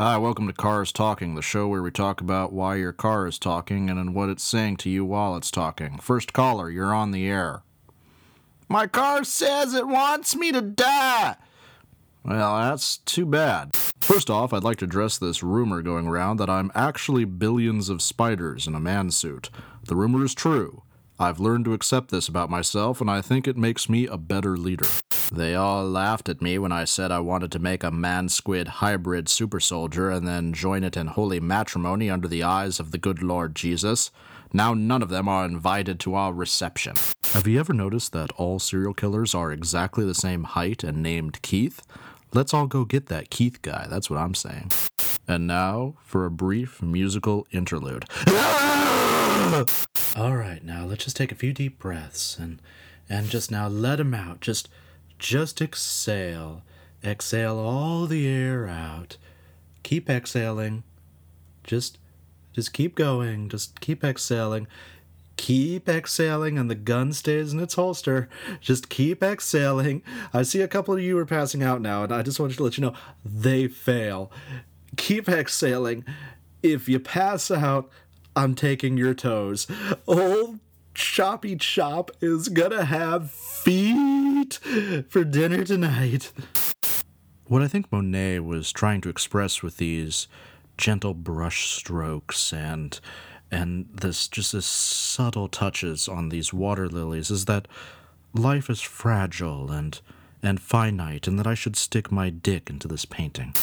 Hi, welcome to Cars Talking, the show where we talk about why your car is talking and what it's saying to you while it's talking. First caller, you're on the air. My car says it wants me to die. Well, that's too bad. First off, I'd like to address this rumor going around that I'm actually billions of spiders in a man suit. The rumor is true. I've learned to accept this about myself, and I think it makes me a better leader. They all laughed at me when I said I wanted to make a man squid hybrid super soldier and then join it in holy matrimony under the eyes of the good Lord Jesus. Now none of them are invited to our reception. Have you ever noticed that all serial killers are exactly the same height and named Keith? Let's all go get that Keith guy, that's what I'm saying. And now for a brief musical interlude. All right, now let's just take a few deep breaths and and just now let them out. Just just exhale. Exhale all the air out. Keep exhaling. Just just keep going. Just keep exhaling. Keep exhaling and the gun stays in its holster. Just keep exhaling. I see a couple of you are passing out now, and I just wanted to let you know they fail. Keep exhaling. If you pass out, I'm taking your toes. Old Choppy Chop is gonna have feet for dinner tonight. What I think Monet was trying to express with these gentle brush strokes and and this just this subtle touches on these water lilies is that life is fragile and and finite and that I should stick my dick into this painting.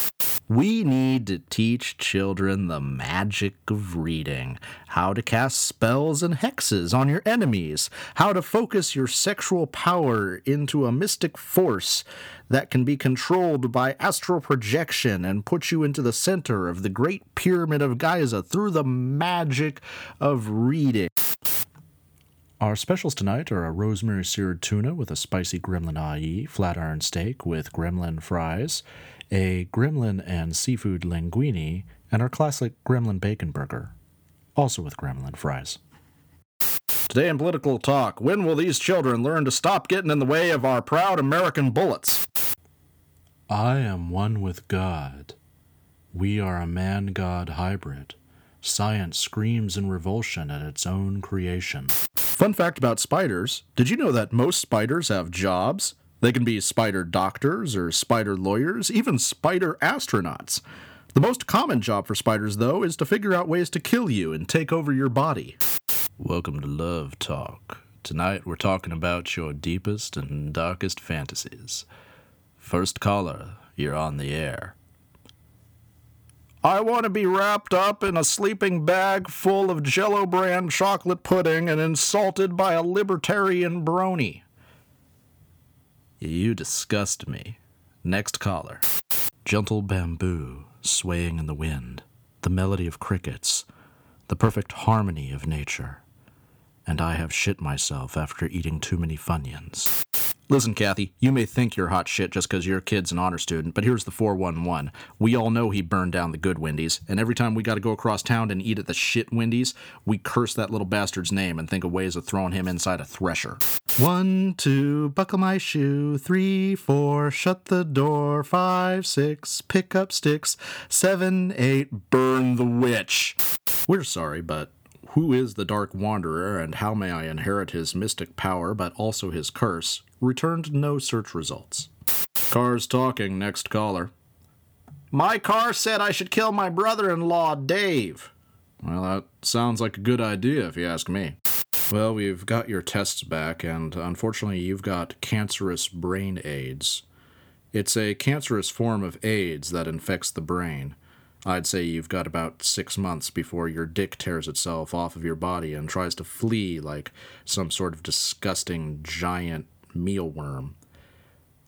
We need to teach children the magic of reading, how to cast spells and hexes on your enemies, how to focus your sexual power into a mystic force that can be controlled by astral projection and put you into the center of the great pyramid of Giza through the magic of reading. Our specials tonight are a rosemary seared tuna with a spicy gremlin ahi, flat iron steak with gremlin fries, a gremlin and seafood linguine, and our classic gremlin bacon burger, also with gremlin fries. Today in political talk, when will these children learn to stop getting in the way of our proud American bullets? I am one with God. We are a man god hybrid. Science screams in revulsion at its own creation. Fun fact about spiders did you know that most spiders have jobs? They can be spider doctors or spider lawyers, even spider astronauts. The most common job for spiders, though, is to figure out ways to kill you and take over your body. Welcome to Love Talk. Tonight we're talking about your deepest and darkest fantasies. First caller, you're on the air. I want to be wrapped up in a sleeping bag full of Jello brand chocolate pudding and insulted by a libertarian brony. You disgust me. Next caller. Gentle bamboo swaying in the wind, the melody of crickets, the perfect harmony of nature. And I have shit myself after eating too many Funyuns. Listen, Kathy, you may think you're hot shit just because your kid's an honor student, but here's the 411. We all know he burned down the good Wendy's, and every time we got to go across town and eat at the shit Wendy's, we curse that little bastard's name and think of ways of throwing him inside a thresher. One, two, buckle my shoe. Three, four, shut the door. Five, six, pick up sticks. Seven, eight, burn the witch. We're sorry, but who is the Dark Wanderer and how may I inherit his mystic power but also his curse? Returned no search results. Cars talking, next caller. My car said I should kill my brother in law, Dave. Well, that sounds like a good idea if you ask me. Well, we've got your tests back, and unfortunately, you've got cancerous brain AIDS. It's a cancerous form of AIDS that infects the brain. I'd say you've got about six months before your dick tears itself off of your body and tries to flee like some sort of disgusting giant mealworm.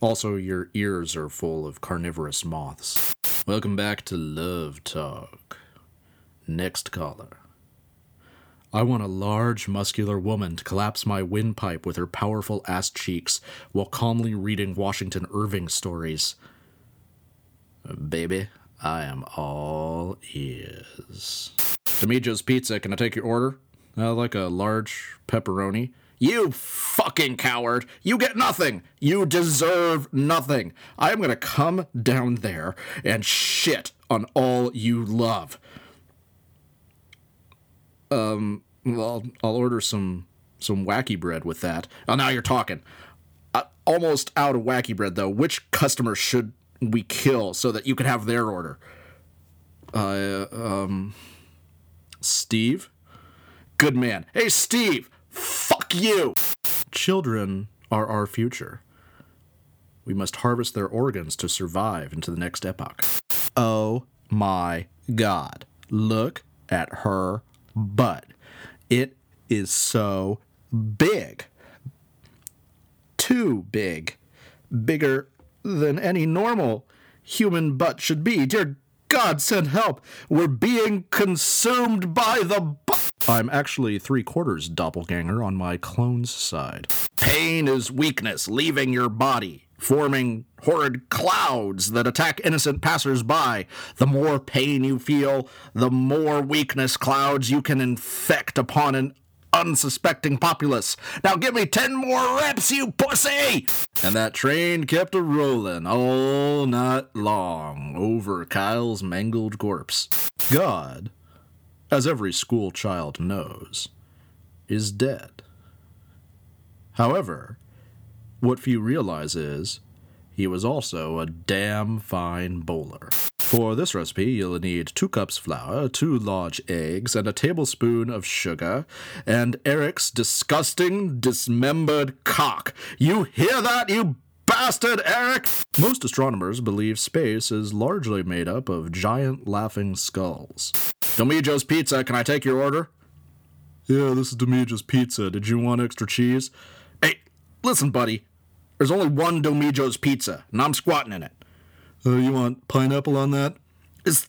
Also, your ears are full of carnivorous moths. Welcome back to Love Talk. Next caller. I want a large, muscular woman to collapse my windpipe with her powerful ass cheeks while calmly reading Washington Irving stories. Baby, I am all ears. Demijo's Pizza, can I take your order? I like a large pepperoni. You fucking coward! You get nothing! You deserve nothing! I am gonna come down there and shit on all you love. Um, well, I'll, order some some wacky bread with that. Oh, now you're talking. Uh, almost out of wacky bread though. Which customer should we kill so that you can have their order? Uh, um, Steve. Good man. Hey, Steve. Fuck you. Children are our future. We must harvest their organs to survive into the next epoch. Oh my god. Look at her butt. It is so big. Too big. Bigger than any normal human butt should be. Dear God, send help. We're being consumed by the butt. I'm actually three quarters doppelganger on my clone's side. Pain is weakness leaving your body forming horrid clouds that attack innocent passersby. The more pain you feel, the more weakness clouds you can infect upon an unsuspecting populace. Now give me ten more reps, you pussy! And that train kept a rolling all night long over Kyle's mangled corpse. God, as every school child knows, is dead. However, what few realize is he was also a damn fine bowler. For this recipe, you'll need 2 cups flour, 2 large eggs, and a tablespoon of sugar, and Eric's disgusting, dismembered cock. You hear that, you bastard, Eric? Most astronomers believe space is largely made up of giant laughing skulls. Domijo's Pizza, can I take your order? Yeah, this is Domijo's Pizza. Did you want extra cheese? Hey, listen, buddy. There's only one Domijo's pizza, and I'm squatting in it. Uh, you want pineapple on that? Is,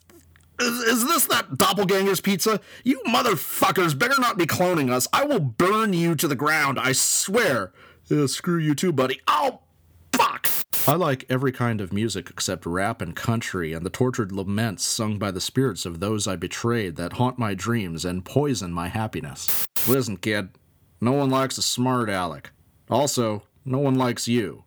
is is this that doppelganger's pizza? You motherfuckers better not be cloning us. I will burn you to the ground. I swear. Yeah, screw you too, buddy. Oh, fuck. I like every kind of music except rap and country and the tortured laments sung by the spirits of those I betrayed that haunt my dreams and poison my happiness. Listen, kid, no one likes a smart aleck. Also, no one likes you.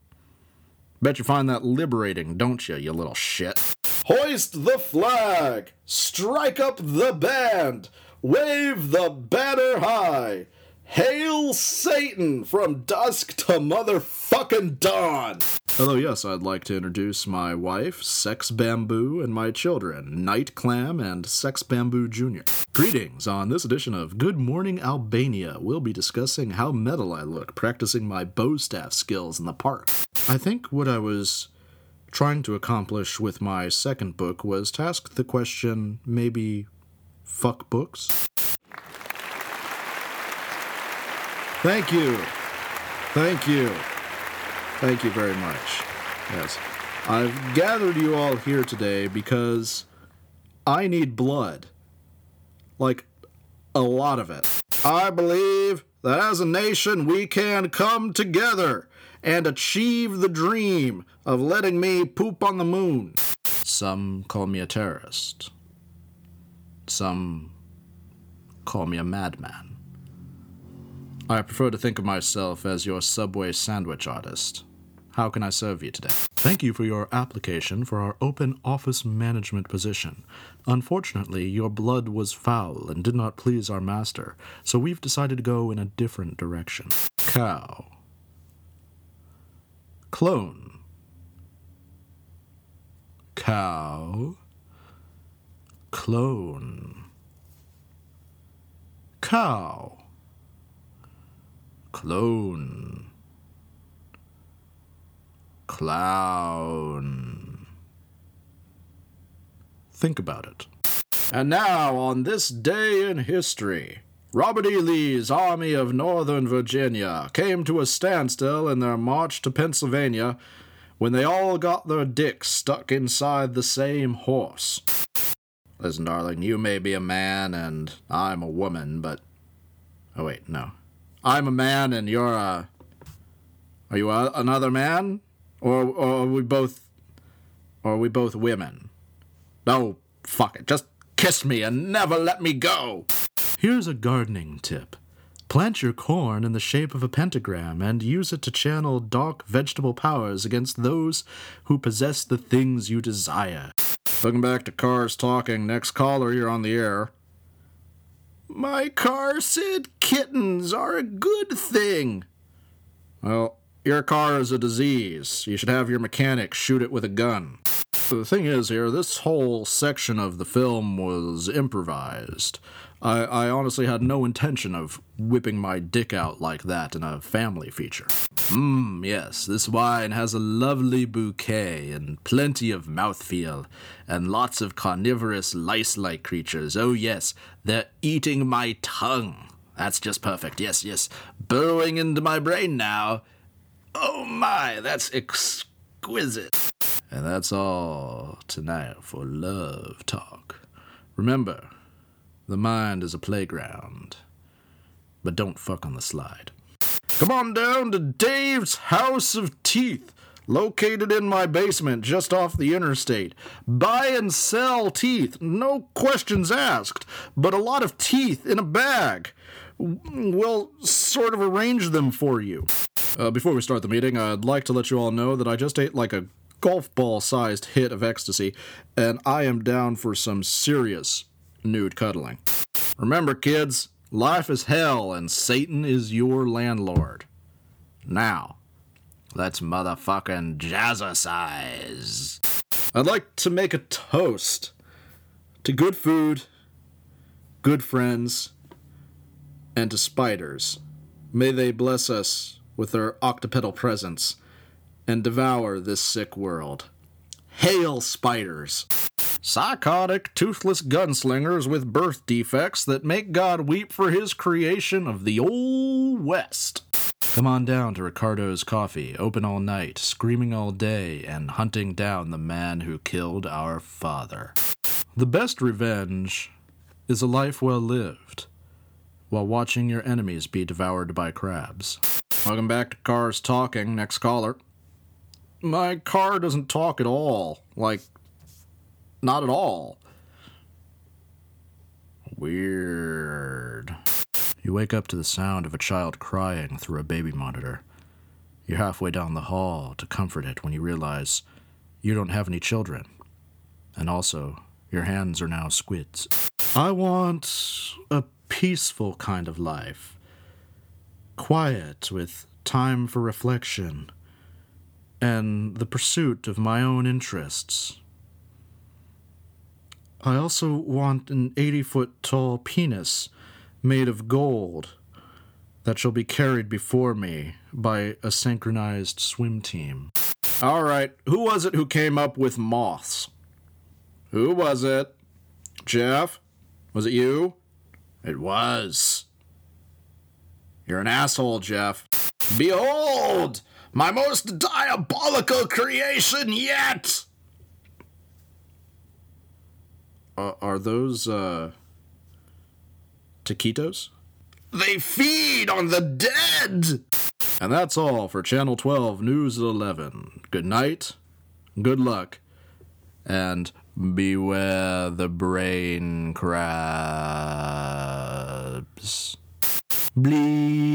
Bet you find that liberating, don't you, you little shit? Hoist the flag! Strike up the band! Wave the banner high! Hail Satan from dusk to motherfucking dawn! Hello, yes, I'd like to introduce my wife, Sex Bamboo, and my children, Night Clam and Sex Bamboo Jr. Greetings! On this edition of Good Morning Albania, we'll be discussing how metal I look practicing my bow staff skills in the park. I think what I was trying to accomplish with my second book was to ask the question maybe fuck books? Thank you. Thank you. Thank you very much. Yes. I've gathered you all here today because I need blood. Like, a lot of it. I believe that as a nation we can come together and achieve the dream of letting me poop on the moon. Some call me a terrorist. Some call me a madman. I prefer to think of myself as your subway sandwich artist. How can I serve you today? Thank you for your application for our open office management position. Unfortunately, your blood was foul and did not please our master, so we've decided to go in a different direction. Cow. Clone. Cow. Clone. Cow clone, clown. Think about it. And now, on this day in history, Robert E. Lee's Army of Northern Virginia came to a standstill in their march to Pennsylvania when they all got their dicks stuck inside the same horse. Listen, darling, you may be a man and I'm a woman, but. Oh, wait, no. I'm a man and you're a. Are you a, another man, or, or are we both, or are we both women? No, fuck it. Just kiss me and never let me go. Here's a gardening tip. Plant your corn in the shape of a pentagram and use it to channel dark vegetable powers against those who possess the things you desire. Welcome back to Cars Talking. Next caller, you're on the air. My car said kittens are a good thing. Well, your car is a disease. You should have your mechanic shoot it with a gun. The thing is, here, this whole section of the film was improvised. I, I honestly had no intention of whipping my dick out like that in a family feature. Mmm, yes, this wine has a lovely bouquet and plenty of mouthfeel, and lots of carnivorous lice like creatures. Oh, yes, they're eating my tongue. That's just perfect. Yes, yes. Burrowing into my brain now. Oh my, that's exquisite. And that's all tonight for Love Talk. Remember, the mind is a playground, but don't fuck on the slide. Come on down to Dave's House of Teeth, located in my basement just off the interstate. Buy and sell teeth, no questions asked, but a lot of teeth in a bag. We'll sort of arrange them for you. Uh, before we start the meeting, I'd like to let you all know that I just ate like a golf ball sized hit of ecstasy, and I am down for some serious nude cuddling. Remember, kids, life is hell and Satan is your landlord. Now, let's motherfucking jazzercise. I'd like to make a toast to good food, good friends, and to spiders. May they bless us with their octopedal presence and devour this sick world. Hail, spiders! Psychotic, toothless gunslingers with birth defects that make God weep for his creation of the Old West. Come on down to Ricardo's Coffee, open all night, screaming all day, and hunting down the man who killed our father. The best revenge is a life well lived, while watching your enemies be devoured by crabs. Welcome back to Cars Talking. Next caller. My car doesn't talk at all. Like, not at all. Weird. You wake up to the sound of a child crying through a baby monitor. You're halfway down the hall to comfort it when you realize you don't have any children. And also, your hands are now squids. I want a peaceful kind of life. Quiet with time for reflection and the pursuit of my own interests. I also want an 80 foot tall penis made of gold that shall be carried before me by a synchronized swim team. All right, who was it who came up with moths? Who was it? Jeff? Was it you? It was. You're an asshole, Jeff. Behold, my most diabolical creation yet! Uh, are those, uh. taquitos? They feed on the dead! And that's all for Channel 12 News at 11. Good night, good luck, and beware the brain crabs bleed.